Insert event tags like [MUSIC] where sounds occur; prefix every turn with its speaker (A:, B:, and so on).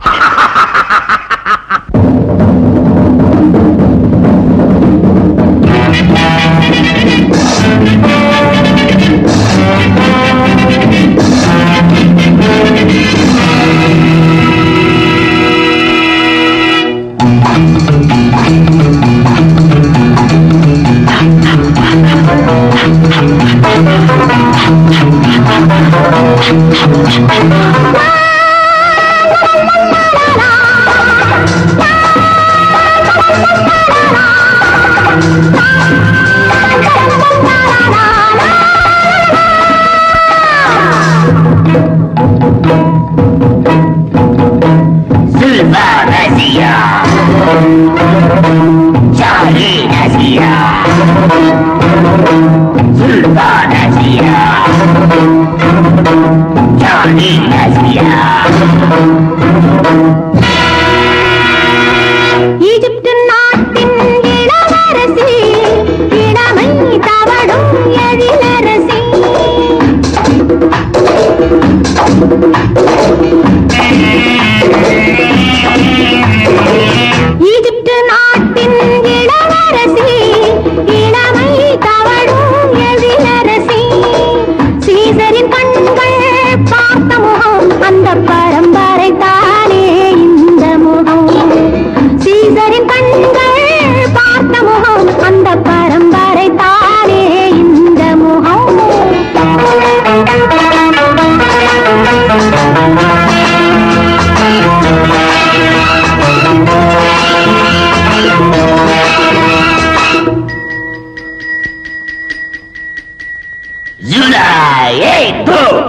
A: Ha [LAUGHS] ha!
B: Egypt நாட்டின் இளவரசி இளமை தவழும் எழிலரசி. peito!